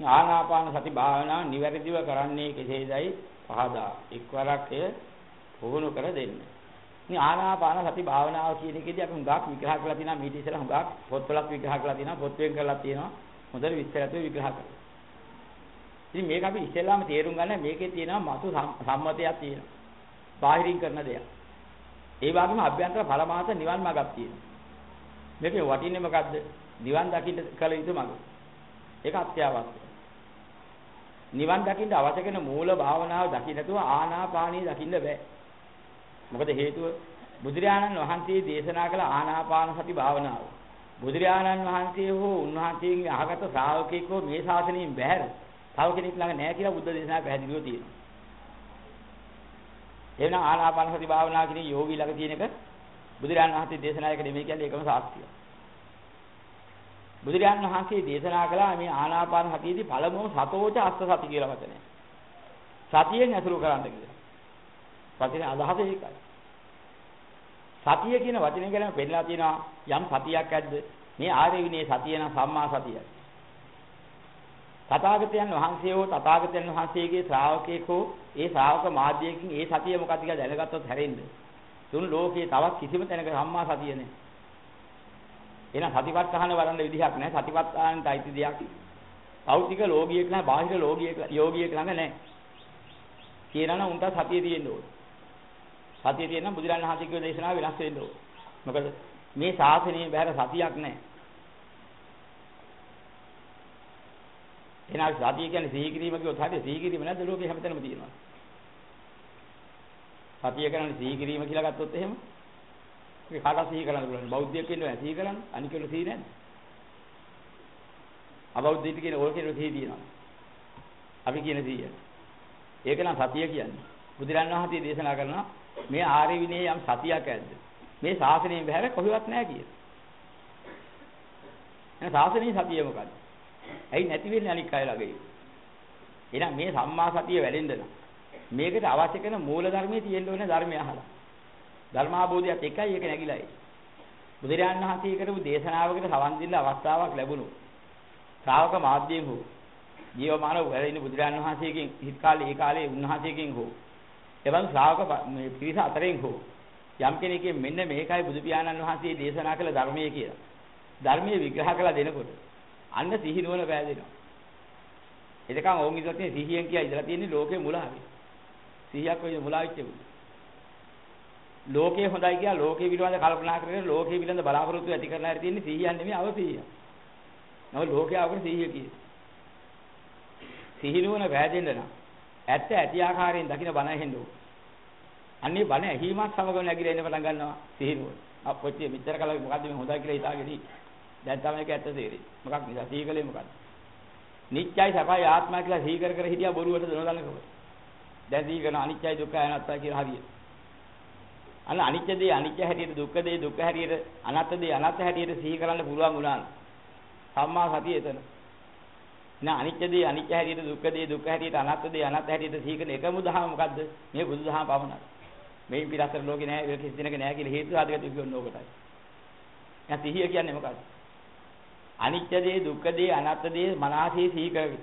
ආනාපාන සති භාවනාව නිවැරදිව කරන්නේ කෙසේදයි පහදා එක්වරක් එය පුහුණු කර දෙන්න. මේ ආනාපාන සති භාවනාව කියන එකේදී අපි හුඟක් විග්‍රහ කරලා තියෙනවා මීට ඉස්සෙල්ලා හුඟක් පොත්වලක් විග්‍රහ කරලා තියෙනවා පොත්වෙන් කරලා තියෙනවා හොඳට විස්තරත්ව විග්‍රහ කරලා. ඉතින් මේක අපි ඉස්සෙල්ලාම තේරුම් ගන්න මේකේ තියෙනවා මතු සම්මතයක් තියෙනවා. බාහිරින් කරන දෙයක්. ඒ වගේම අභ්‍යන්තර පරමාර්ථ නිවන් මාර්ගක් තියෙනවා. මේකේ වටින්නේ මොකද්ද? නිවන් දකින්න කල යුතු මඟ. ඒක අත්‍යවශ්‍යයි. නිවන් දකින්න අවශ්‍ය කරන මූල භාවනාව දකින්න නැතුව ආනාපානිය දකින්න බෑ. මොකද හේතුව බුදුරජාණන් වහන්සේ දේශනා කළ ආනාපාන සති භාවනාව. බුදුරජාණන් වහන්සේ හෝ උන්වහන්සේගේ අහගත ශ්‍රාවකෙක් හෝ මේ ශාසනයෙන් බැහැර තව කෙනෙක් ළඟ නැහැ කියලා බුද්ධ දේශනා පැහැදිලිව තියෙනවා. එහෙනම් ආනාපාන සති භාවනාව කියන්නේ යෝගී ළඟ තියෙන එක බුදුරජාණන් වහන්සේ දේශනා එක නෙමෙයි කියන්නේ ඒකම සාක්ෂිය. බුදුරජාණන් වහන්සේ දේශනා කළා මේ ආනාපාන සතියේදී පළමුව සතෝච අස්ස සති කියලා වචනය. සතියෙන් ඇසුරු කරන්න කියලා. සතියේ අදහස ඒකයි. සතිය කියන වචනේ ගැන පෙන්නලා තියෙනවා යම් සතියක් ඇද්ද මේ ආර්ය විනය සතිය නම් සම්මා සතියයි. තථාගතයන් වහන්සේ හෝ තථාගතයන් වහන්සේගේ ශ්‍රාවකයෙක් හෝ ඒ ශ්‍රාවක මාධ්‍යයකින් ඒ සතිය මොකක්ද කියලා දැනගත්තොත් හැරෙන්න. තුන් ලෝකේ තවත් කිසිම තැනක සම්මා සතිය නැහැ. එහෙනම් සතිපට්ඨාන වරන්න විදිහක් නැහැ. සතිපට්ඨානට අයිති දෙයක්. භෞතික ලෝගියෙක් නැහැ, බාහිර ලෝගියෙක් යෝගියෙක් ළඟ නැහැ. කියනනම් උන්ට සතිය තියෙන්න ඕනේ. සතිය තියෙනම් බුදුරණන් වහන්සේගේ දේශනාව වෙනස් වෙන්න ඕනේ. මොකද මේ ශාසනයේ බහැර සතියක් නැහැ. එහෙනම් සතිය කියන්නේ සිහි කිරීම කිව්වොත් හරිය සිහි කිරීම නැද්ද ලෝකේ හැමතැනම තියෙනවා. සතිය කරන්නේ සිහි කිරීම කියලා ගත්තොත් එහෙම ඒක කාටවත් සිහි කරන්න පුළුවන්. බෞද්ධයෙක් වෙන්න බෑ සිහි කරන්න. අනිකවල සිහි නැද්ද? අබෞද්ධයෙක් කියන ඕක කියන සිහි තියෙනවා. අපි කියන සිහිය. ඒක නම් සතිය කියන්නේ. බුදුරන් වහන්සේ දේශනා කරනවා මේ ආර්ය විනයේ යම් සතියක් ඇද්ද? මේ ශාසනයෙන් බහැර කොහෙවත් නැහැ කියලා. එහෙනම් ශාසනයේ සතිය මොකද්ද? ඇයි නැති වෙන්නේ අනික් අය ළඟ? එහෙනම් මේ සම්මා සතිය වැඩෙන්න නම් මේකට අවශ්‍ය කරන මූල ධර්මයේ තියෙන්න ඕනේ ධර්මය අහලා. ධර්මාභෝධයත් එකයි ඒක නැగిලායි. බුදුරජාණන් වහන්සේ කරපු දේශනාවකට සවන් දෙන්න අවස්ථාවක් ලැබුණොත් ශ්‍රාවක මාධ්‍යයෙන් හෝ ජීවමානව වැඩ බුදුරජාණන් වහන්සේගෙන් හිත් කාලේ ඒ කාලේ උන්වහන්සේගෙන් හෝ එවන් ශ්‍රාවක මේ පිරිස අතරින් හෝ යම් කෙනෙක්ගෙන් මෙන්න මේකයි බුදු පියාණන් වහන්සේ දේශනා කළ ධර්මයේ කියලා. ධර්මයේ විග්‍රහ කළ දෙනකොට අන්න සිහි නුවණ පෑදෙනවා. එතකන් ඕන් ඉඳලා තියෙන සිහියෙන් කියලා ඉඳලා තියෙන්නේ ලෝකේ මුලාවේ. සිහියක් වෙන්නේ මුලා වෙච්ච බුදු. ලෝකේ හොඳයි කියලා ලෝකේ පිළිබඳ කල්පනා කරගෙන ලෝකේ පිළිබඳ බලාපොරොත්තු ඇති කරලා හරි තියෙන්නේ සිහියක් නෙමෙයි අවසිහිය. නම ලෝකයේ අවකන සිහිය කියේ. සිහි නුවණ පෑදෙන්න නම් ඇත්ත ඇති ආකාරයෙන් දකින්න බණ ඇහෙන්න ඕන. අන්නේ බණ ඇහිමත් සමග නැගිලා ඉන්න පටන් ගන්නවා සිහි නුවණ. අපොච්චි මෙච්චර කල මොකද්ද මේ හොඳයි කියලා හිතාගෙන ඉන්නේ. දැන් තමයි ඒක ඇත්ත තේරෙන්නේ. මොකක් නිසා සිහි කලේ මොකද්ද? නිත්‍යයි සපයි ආත්මා කියලා සිහි කර කර හිටියා බොරුවට දනදලකම. දැන් සිහි කරන අනිත්‍යයි දුක්ඛයි අනාත්තයි කියලා හරියට. අන්න අනිත්‍ය දේ අනිත්‍ය හැටියට දුක්ඛ දේ දුක්ඛ හැටියට අනාත්ම දේ අනාත්ම හැටියට සිහි කරන්න පුළුවන් වුණා. සම්මා සතිය එතන. නා අනිත්‍ය දේ අනිත්‍ය හැටියට දුක්ඛ දේ දුක්ඛ හැටියට අනාත්ම දේ අනාත්ම හැටියට සිහි කරන එකම දහම මොකද්ද? මේ බුදුදහම පමණයි. මේ පිටස්තර ලෝකේ නෑ ඒක කිසි දිනක නෑ කියලා හේතු සාධක තිබුණ ඕකටයි. දැන් සිහිය කියන්නේ මොකද්ද? අනිත්‍ය දේ දුක්ඛ දේ අනාත්ම දේ මනසේ සිහි කරගෙන.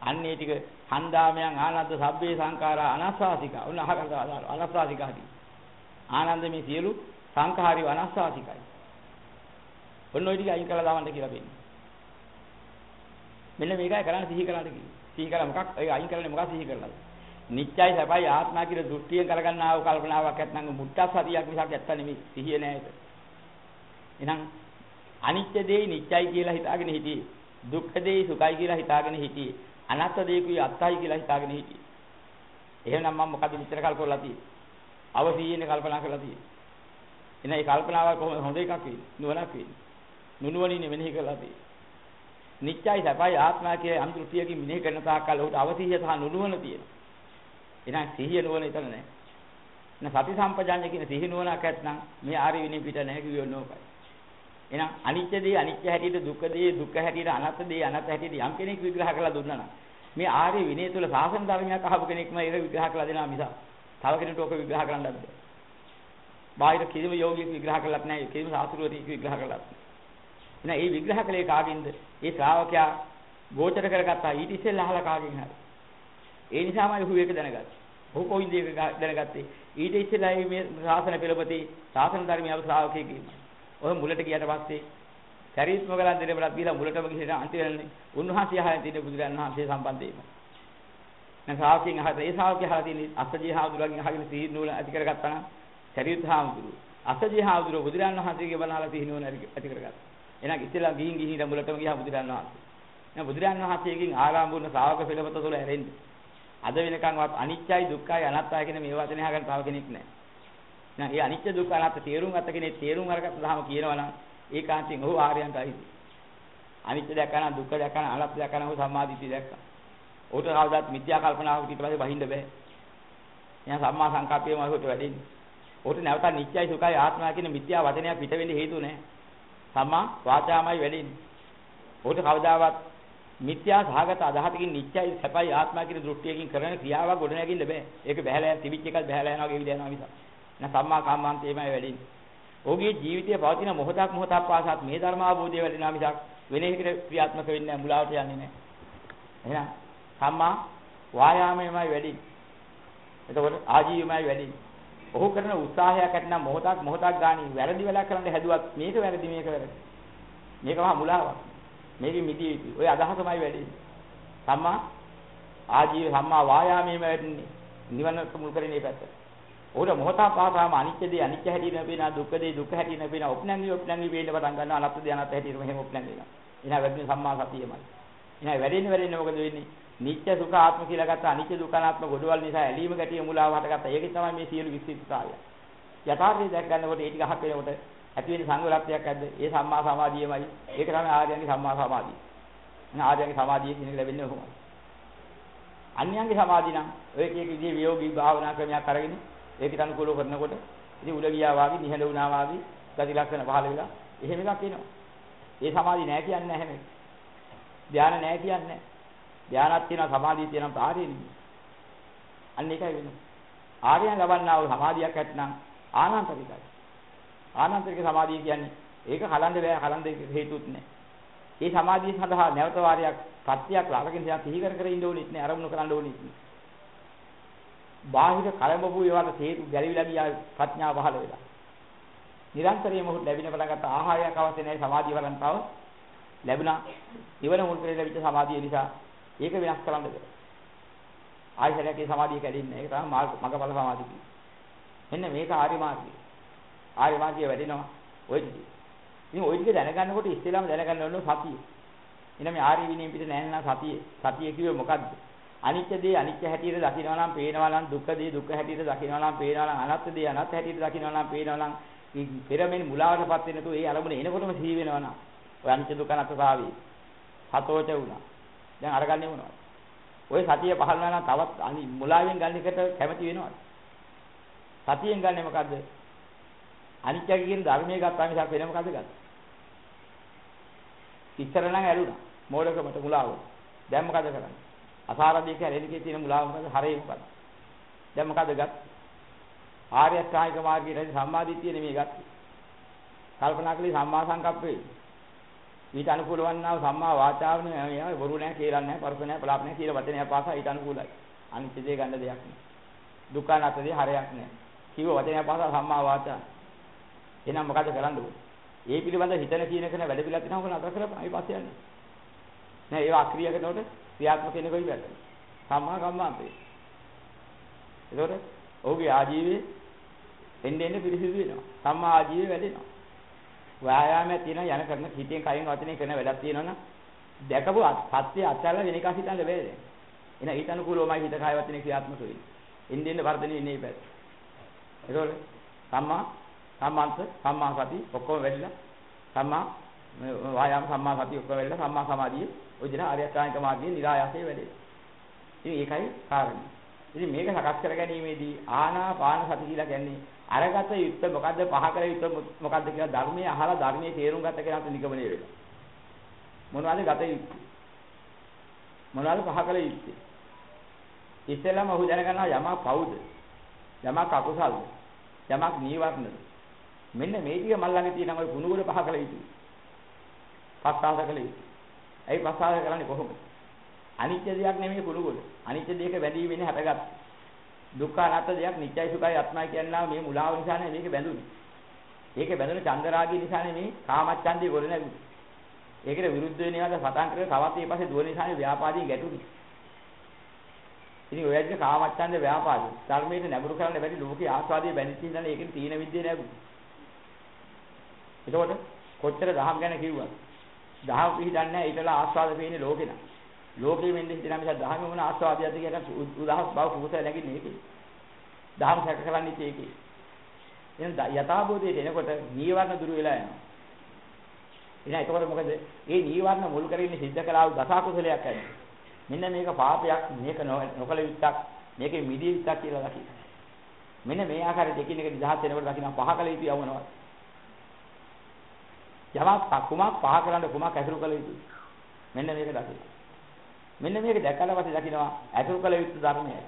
අන්නේ ටික හන්දාමයන් ආනන්ද සබ්බේ සංඛාරා අනස්සාසිකා. උන් අහකට අනස්සාසිකා කියන. ආනන්ද මේ සියලු සංඛාරي අනස්සාසිකයි. ඔන්න ඔය ටික අයින් කළා දාවන්න කියලා දෙන්නේ. මෙන්න මේකයි කරන්න සිහි කරන්න කිව්වේ. සිහි කරලා මොකක් ඒ අයින් කරන්නේ මොකක් සිහි කරලාද? නිත්‍යයි සබයි ආත්මා කියලා දෘෂ්ටියෙන් කරගන්නා වූ කල්පනාවක් නැත්නම් මුට්ටා සතියක් මිසක් ඇත්ත නෙමෙයි සිහිය නෑ ඒක. එහෙනම් අනිත්‍ය දෙයි නිත්‍යයි කියලා හිතාගෙන හිටියේ. දුක්ඛ දෙයි සුඛයි කියලා හිතාගෙන හිටියේ. අනාත්ම දෙයකුයි අත්තයි කියලා හිතාගෙන හිටියේ. එහෙනම් මම මොකද විතර කල් කරලා තියෙන්නේ? අවසීයනේ කල්පනා කරලා තියෙන්නේ. එහෙනම් මේ කල්පනාව කොහොමද හොඳ එකක් වෙන්නේ? නුවණක් වෙන්නේ. නුනුවණින් මෙනෙහි කරලා තියෙන්නේ. නිත්‍යයි සපයි ආත්මා කියලා යම් දෘෂ්ටියකින් මෙනෙහි කරන තාක්කල් ඔහුට අවසීය සහ නුනුවණ තියෙනවා. එහෙනම් සිහිය නුවණ එතන නැහැ. එහෙනම් සති සම්පජාඤ්ඤ කියන සිහි නුවණක් ඇත්නම් මේ ආර්ය විනය පිට නැහැ කිව්වොත් නෝකයි. එහෙනම් අනිත්‍ය දේ අනිත්‍ය හැටියට දුක්ඛ දේ දුක්ඛ හැටියට අනාත්ම දේ අනාත්ම හැටියට යම් කෙනෙක් විග්‍රහ කරලා දුන්නා නම් මේ ආර්ය විනය තුල සාසන ධර්මයක් අහපු කෙනෙක්ම ඒක විග්‍රහ කරලා දෙනවා මිස තව කෙනෙකුට ඕක විග්‍රහ කරන්න බෑ. බාහිර කිසිම යෝගියෙක් විග්‍රහ කරලත් නැහැ කිසිම සාසුරුවරයෙක් විග්‍රහ කරලත් නැහැ. එහෙනම් මේ විග්‍රහ කලේ කාගෙන්ද? ඒ ශ්‍රාවකයා ගෝචර කරගත්තා ඊට ඉස්සෙල්ලා අහලා කාගෙන් හරි. ඒ නිසාමයි ඔහු ඒක දැනගත්තේ. ඔහු කොයින්ද ඒක දැනගත්තේ? ඊට ඉස්සෙල්ලා මේ ශාසන පෙළපති ශාසන ධර්මයේ අව ශ්‍රාවකයෙක් ඉන්නවා. ඔය මුලට ගියට පස්සේ සරීත් මොගලන් දෙරබලක් දීලා මුලටම ගිහින් අන්තිමනේ උන්වහන්සේ අහලා තියෙන බුදුරන් වහන්සේ සම්බන්ධයෙන්ම. දැන් ශ්‍රාවකයන් අහලා ඒ ශ්‍රාවකයා අහලා තියෙන අස්සජී හාමුදුරුවන්ගෙන් අහගෙන සීහින් නූල ඇති කරගත්තා නම් සරීත් හාමුදුරුවෝ අස්සජී හාමුදුරුවෝ බුදුරන් වහන්සේගේ බණහලා සීහින් නූල ඇති කරගත්තා. එහෙනම් ඉතිලා ගිහින් ගිහින් මුලටම ගියා බුදුරන් වහන්සේ. දැන් බුදුරන් වහන්සේගෙන් ආරාම වුණ ශ්‍රාවක පෙළපත තුළ ඇරෙන්නේ. අද වෙනකන්වත් අනිත්‍යයි දුක්ඛයි අනාත්තයි කියන මේ වචනේ අහගෙන තව කෙනෙක් නැහැ. නෑ ඒ අනිත්‍ය දුක්ඛ අනාත්ම තේරුම් ගත කෙනෙක් තේරුම් අරගත්ත දහම කියනවා නම් ඒකාන්තයෙන් ඔහු ආර්යයන්ට අයිති. අනිත්‍ය දැක්කම දුක්ඛ දැක්කම අනාත්ම දැක්කම ඔහු සම්මාදිට්ඨිය දැක්කා. ඔහුට කවදාත් මිත්‍යා කල්පනාවකට ඊට පස්සේ වහින්න බෑ. එහෙනම් සම්මා සංකප්පයම ඔහුට වැඩෙන්නේ. ඔහුට නැවත නිත්‍යයි සුඛයි ආත්මයි කියන මිත්‍යා වචනය පිට වෙන්න හේතු නැහැ. සම්මා වාචාමයි වැඩෙන්නේ. ඔහුට කවදාවත් මිත්‍යා සහගත අදහසකින් නිත්‍යයි සැපයි ආත්මයි කියන දෘෂ්ටියකින් කරන ක්‍රියාවක් ගොඩ නැගින්න බෑ. ඒක බහැලා තිබිච්ච එකක් බහැලා යනවා ගෙවිලා යනවා මිසක්. නැත්නම් සම්මා කාමාන්තේමයි වැඩෙන්නේ. ඔහුගේ ජීවිතයේ පවතින මොහොතක් මොහොතක් පාසත් මේ ධර්ම අවබෝධය වැඩෙනා මිසක් වෙන එකකට ක්‍රියාත්මක වෙන්නේ නැහැ මුලාවට යන්නේ නැහැ. එහෙනම් සම්මා වායාමයමයි වැඩි. එතකොට ආජීවමයි වැඩි. ඔහු කරන උත්සාහයක් ඇතනම් මොහොතක් මොහොතක් ගානේ වැරදි වෙලා කරන්න හැදුවත් මේක වැරදි මේක වැරදි. මේක මහා මුලාවක්. මේකෙ මිදී යුතුයි. ඔය අදහසමයි වැඩි. සම්මා ආජීව සම්මා වායාමයේම වැඩින්නේ. නිවන මුල් කරන්නේ පැත්තට. උර මොහොතක් පාසාම අනිත්‍ය දේ අනිත්‍ය හැටියට පේනවා දුක්ඛ දේ දුක්ඛ හැටියට පේනවා උපනංගි උපනංගි වේන්න පටන් ගන්නවා අනත්ත දේ අනත්ත හැටියට මෙහෙම උපනංගි වෙනවා එහෙනම් වැඩිම සම්මා සතියමයි එහෙනම් වැඩෙන්නේ වැඩෙන්නේ මොකද වෙන්නේ නිත්‍ය සුඛ ආත්ම කියලා ගත්ත. අනිත්‍ය දුක්ඛ අනාත්ම ගොඩවල් නිසා ඇලීම ගැටිය මුලාව හටගත්තා. ඒකේ තමයි මේ සියලු විශ්ිතතාවය යථාර්ථය දැක් ගන්නකොට ඒ ටික අහක් වෙනකොට ඇති වෙන සංවරත්වයක් ඇද්ද? ඒ සම්මා සමාධියමයි. ඒක තමයි ආර්යයන්ගේ සම්මා සමාධිය. එහෙනම් ආර්යයන්ගේ සමාධිය කියන එක ලැබෙන්නේ කොහොමද? අන්‍යයන්ගේ සමාධිය නම් ඔය කීක විදිහේ වියෝගී භාවනා ක්‍රමයක් අරගෙන ඒකට අනුකූලව කරනකොට ඉතින් උඩ ගියා වාගේ නිහඬ වුණා වාගේ ගති ලක්ෂණ පහළ වෙලා එහෙම එකක් එනවා. ඒ සමාධි නෑ කියන්නේ නැහැ මේ. ධානය නෑ කියන්නේ. ධානයක් තියෙනවා සමාධිය තියෙනවා පාරේ නෙමෙයි. අන්න ඒකයි වෙන්නේ. ආර්යයන් ලබන්නා වූ සමාධියක් ඇත්නම් ආනන්තරිකයි. ආනන්තරික සමාධිය කියන්නේ ඒක කලන්න බෑ කලන්න හේතුත් නෑ. ඒ සමාධිය සඳහා නැවත වාරයක් සත්‍යයක් ලාගෙන තියා සිහි කර කර ඉන්න ඕනෙත් නෑ අරමුණු කරන්න ඕනෙත් නෑ. බාහිර කලඹපු ඒවාට හේතු ගැලවිලා ගියා ප්‍රඥාව පහළ වෙලා. නිරන්තරයෙන්ම ඔහුට ලැබෙන පටන් ගත්ත ආහාරයක් අවශ්‍ය නැහැ සමාධිය වලන් තව ලැබුණා. ඉවර මුල් කරේ ලැබිච්ච සමාධිය නිසා ඒක වෙනස් කරන්න බෑ. ආයතනයක සමාධිය කැඩෙන්නේ. ඒක තමයි මගපල සමාධිය කියන්නේ. මෙන්න මේක ආර්ය මාර්ගය. ආර්ය මාර්ගය වැඩෙනවා ඔය ටික. ඉතින් ඔය ටික දැනගන්නකොට ඉස්සෙල්ලාම දැනගන්න ඕන සතිය. එනම් මේ ආර්ය විනයෙන් පිට නැහැ නේද සතිය. සතිය කිව්වේ මොකද්ද? අනිත්‍ය දේ අනිත්‍ය හැටියට දකිනවා නම් පේනවා නම් දුක්ඛ දේ දුක්ඛ හැටියට දකිනවා නම් පේනවා නම් අනාත්ම දේ අනාත්ම හැටියට දකිනවා නම් පේනවා නම් පෙරමෙන් මුලාවටපත් වෙනතු ඒ අරමුණ එනකොටම සිහි වෙනවා නම් ඔය අනිත්‍ය දුක්ඛ අනාත්ම භාවයේ හතෝච වුණා. දැන් අරගන්නේ මොනවද? ඔය සතිය පහළ වෙනා නම් තවත් මුලාවෙන් ගන්න එකට කැමති වෙනවද? සතියෙන් ගන්නෙ මොකද්ද? අනිත්‍ය කියන ධර්මයේ ගත්තා මිසක් වෙන මොකද්ද ගත්තේ? ඉස්සර නම් ඇලුනා. මෝඩකමට මුලාව. දැන් මොකද කරන්නේ? අසාරදී කියලා එළිකේ තියෙන මුලාව මොකද? හරේ මොකද? දැන් මොකද ගත්තේ? ආර්ය අෂ්ටාංගික මාර්ගයේ සම්මාදිට්ඨිය නෙමෙයි ගත්තේ. කල්පනා කළේ සම්මා සංකප්පේ. ඊට අනුකූල වන්නා සම්මා වාචාවනේ මේ බොරු නැහැ කියලා නැහැ පරස නැහැ පලාප නැහැ කියලා වචනය පාසා ඊට අනුකූලයි. අනිත්‍ය දේ ගන්න දෙයක් නෑ. දුක්ඛ නැතදී හරයක් නෑ. කිව්ව වචනය පාසා සම්මා වාචා. එහෙනම් මොකද කරන්න ඕනේ? ඒ පිළිබඳ හිතන කියන කෙනා වැඩ පිළිවෙලක් තියෙනවා කොහොමද අතර කරලා අපි පස්සේ යන්නේ. නෑ ඒවා අක්‍රියා කරනකොට ක්‍රියාත්මක වෙන්නේ කොයි පැත්තද? සම්මා කම්මාන්තේ. ඒතකොට ඔහුගේ ආජීවයේ එන්නේ එන්නේ පිරිසිදු වෙනවා. සම්මා ආජීවය වැඩෙනවා. ව්‍යායාමයක් තියෙනවා යන කරන හිතෙන් කයින් වචනේ කරන වැඩක් තියෙනවනම් දැකපු සත්‍ය අත්‍යල වෙන එකක් හිතන්න බැහැ. එන ඊට අනුකූලවමයි හිත කය වචනේ ක්‍රියාත්මක වෙන්නේ. එන්නේ එන්නේ වර්ධනය ඉන්නේ පැත්ත. ඒතකොට සම්මා සම්මාන්ත සම්මා සති ඔක්කොම වැඩිලා සම්මා වායාම සම්මා සති ඔක්කොම වැඩිලා සම්මා සමාධිය ඔය දින ආර්ය අෂ්ටාංගික මාර්ගයේ નિરાයාසයේ වැඩේ. ඉතින් ඒකයි කාරණේ. ඉතින් මේක සකස් කර ගැනීමේදී ආනාපාන සති කියලා කියන්නේ අරගත යුත්ත මොකද්ද පහ කර යුත්ත මොකද්ද කියලා ධර්මයේ අහලා ධර්මයේ තේරුම් ගත කෙනාට නිගමනය වෙනවා. මොනවද ගත යුත්තේ? මොනවද පහ කළ යුත්තේ? ඉස්සෙල්ලාම ඔහු දැනගන්නවා යමක් පවුද? යමක් අකුසල්ද? යමක් නීවරණද? මෙන්න මේ ටික මල් ළඟ තියෙන ඔය ගුණ ගුණ පහ කළ යුතුයි. පස්සාස කළ යුතුයි. ඇයි ප්‍රසාද කරන්නේ කොහොමද? අනිත්‍ය දෙයක් නෙමෙයි කුණුගොඩ. අනිත්‍ය දෙයක බැඳී වෙන්නේ හටගත්. දුක්ඛ අනාත්ම දෙයක් නිත්‍යයි සුඛයි ආත්මයි කියනවා මේ මුලාව නිසා නේ මේක බැඳුනේ. ඒකේ බැඳුන චන්දරාගී නිසා නේ මේ කාමච්ඡන්දේ ගොඩ නැගුනේ. ඒකට විරුද්ධ වෙන ඒවාද සටන් කරේ තවත් ඊපස්සේ දුවන නිසා නේ ව්‍යාපාදී ගැටුනේ. ඉතින් ඔය ඇද්ද කාමච්ඡන්ද ව්‍යාපාදී. ධර්මයේ නැඹුරු කරන්න බැරි ලෝකේ ආස්වාදයේ බැඳිච්ච ඉඳලා ඒකෙන් තීන විද්‍යාව නැගුනේ. එතකොට කොච්චර දහම් ගැන කිව්වද? දහම් පිළිදන්නේ නැහැ ඊටලා ආස්වාද පේන්නේ ලෝකේ නා. ලෝකෙ මෙන්නේ හිතන නිසා දහම මොන ආස්වාදයක්ද කියලා උදාහස් බව කුසල නැගින්නේ ඒකේ. දහම් සැක කරන්නේ ඒකේ. එහෙනම් යථාබෝධයට එනකොට නීවරණ දුරු වෙලා යනවා. එහෙනම් එතකොට මොකද? මේ නීවරණ මුල් කරගෙන සිද්ධ කළා වූ දස කුසලයක් ඇති. මෙන්න මේක පාපයක්, මේක නොකල යුත්තක්, මේකේ මිදිය යුත්තක් කියලා දකින්න. මෙන්න මේ ආකාරයට එකින් එක නිදහස් වෙනකොට දකින්න පහ කල යුතු යවනවා. යමක් කුමක් පහ කරන්න කුමක් ඇසුරු කළ යුතුයි. මෙන්න මේක දකින්න. මෙන්න මේක දැකලා පස්සේ දකින්නවා ඇසුරු කළ යුතු ධර්මයයි.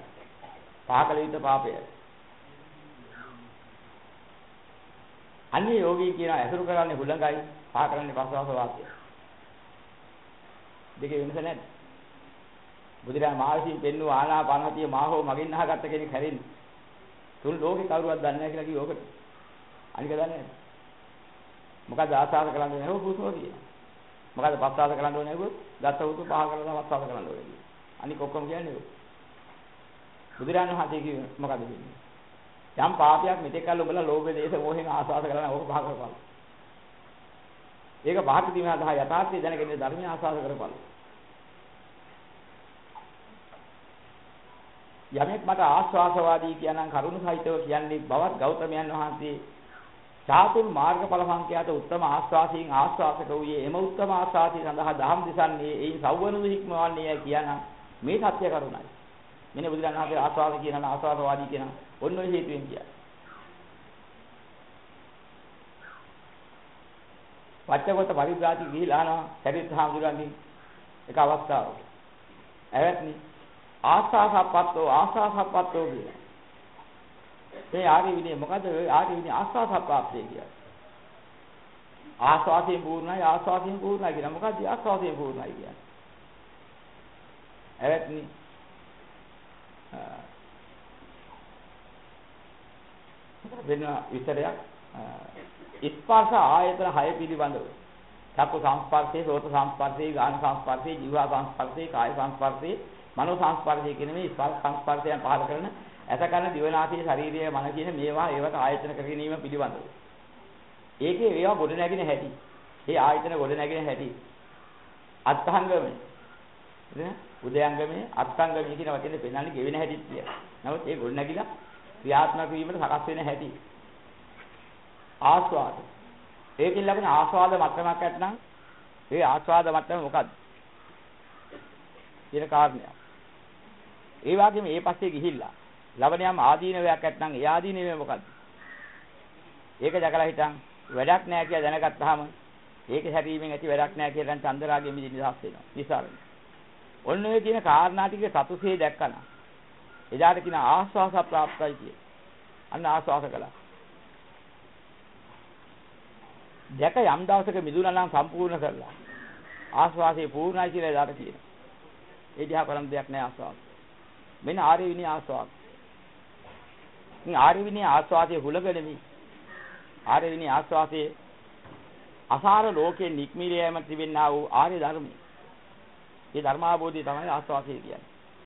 පහ කළ යුතු පාපයයි. අන්නේ යෝගී කියන ඇසුරු කරන්නේ හුලඟයි පහ කරන්නේ පස්වාස වාක්‍යය. දෙකේ වෙනස නැද්ද? බුදුරජාණන් මහවිසින් පෙන්වූ ආනාපානහතිය මාහෝ මගින් අහගත්ත කෙනෙක් හැරෙන්නේ. තුන් ලෝකේ කවුරුවත් දන්නේ නැහැ කියලා කිව්ව ඔකට. අනික දන්නේ නැහැ. මොකද ආසාව කරන්නේ නැහැ හුස්ම කියනවා. මොකද පස්වාස කරන්න ඕනේ නේද? ගත උතු පහ කරලා පස්වාස කරන්න ඕනේ. අනික ඔක්කොම කියන්නේ ඒක. බුදුරජාණන් වහන්සේ කිව්වේ මොකද කියන්නේ? යම් පාපයක් මෙතෙක් කල් ඔබලා ලෝභ දේශ මොහෙන් ආස්වාද කරලා ඕක පහ කරපන්. ඒක පහට දීම සඳහා යථාර්ථය දැනගෙන ධර්මය ආස්වාද කරපන්. යමෙක් මට ආස්වාසවාදී කියනනම් කරුණ සහිතව කියන්නේ බවත් ගෞතමයන් වහන්සේ චාතුල් මාර්ගඵල සංඛ්‍යාත උත්තම ආස්වාසීන් ආස්වාසක වූයේ එම උත්තම ආස්වාසී සඳහා දහම් දිසන්නේ එයින් සවවනු හික්මවන්නේ කියනනම් මේ සත්‍ය කරුණයි. මෙන්න බුදුරජාණන් වහන්සේ ආස්වාද කියනනම් ආස්වාදවාදී කියනනම් ඔන්න ඔය හේතුවෙන් කියන්නේ. වච්චගත පරිබ්‍රාති ගිහිලා යනවා සරිත් හාමුදුරන්ගෙන් එක අවස්ථාවක. ඇවැත්නි ආස්වාසප්පත්තෝ ආස්වාසප්පත්තෝ කියලා. මේ ආර්ය විනය මොකද ආර්ය විනය ආස්වාසප්පාප්තිය කියන්නේ. ආස්වාදයෙන් පූර්ණයි ආස්වාදයෙන් පූර්ණයි කියන මොකද්ද ආස්වාදයෙන් පූර්ණයි කියන්නේ. ඇවැත්නි වෙන විතරයක් ස්පර්ශ ආයතන 6 පිළිබඳව චක්ක සංස්පර්ශේ, සෝත සංස්පර්ශේ, ගාන සංස්පර්ශේ, ජීව සංස්පර්ශේ, කාය සංස්පර්ශේ, මනෝ සංස්පර්ශේ කියන මේ ස්පර්ශ සංස්පර්ශයන් පහල කරන ඇස කන දිවනාසය ශරීරය මන කියන මේවා ඒවට ආයතන කර ගැනීම පිළිබඳව. ඒකේ ඒවා ගොඩ නැගින හැටි. ඒ ආයතන ගොඩ නැගින හැටි. අත්ංගමයි. නේද? උදයංගමේ අත්ංගමේ කියන වචනේ පෙන්නන්නේ ගෙවෙන හැටිත් කියලා. නමුත් ඒ ගොඩ නැගිලා ක්‍රියාත්මක වීමට සකස් වෙන හැටි. ආස්වාද. ඒකෙන් ලැබෙන ආස්වාද මට්ටමක් ඇත්නම් ඒ ආස්වාද මට්ටම මොකද්ද? කියන කාරණය. ඒ වගේම ඒ පස්සේ ගිහිල්ලා ලබන යම් ආදීනවයක් නැත්නම් ඒ ආදීනවේ මොකද්ද? ඒක දැකලා හිටන් වැඩක් නැහැ කියලා දැනගත්තාම ඒක හැරීමෙන් ඇති වැඩක් නැහැ කියලා දැන් චන්දරාගෙ මිදි නිදහස් වෙනවා. නිසාරණ. ඔන්න ඔය කියන කාරණා ටික සතුසේ දැක්කන. එදාට කියන ආස්වාස ප්‍රාප්තයි කිය. අන්න ආස්වාස කළා. දැක යම් දවසක මිදුණා නම් සම්පූර්ණ කරලා ආස්වාසේ පූර්ණයි කියලා එදාට කියනවා. ඒ දිහා කරන් දෙයක් නැහැ ආස්වාස. මෙන්න ආර්ය විනී ආස්වාස. ඉතින් ආර්ය විනී ආස්වාදයේ හුලගලමි. ආර්ය විනී ආස්වාදයේ අසාර ලෝකයේ නික්මිරියම තිබෙනා වූ ආර්ය ධර්මයි. මේ ධර්මාභෝධය තමයි ආස්වාදය කියන්නේ.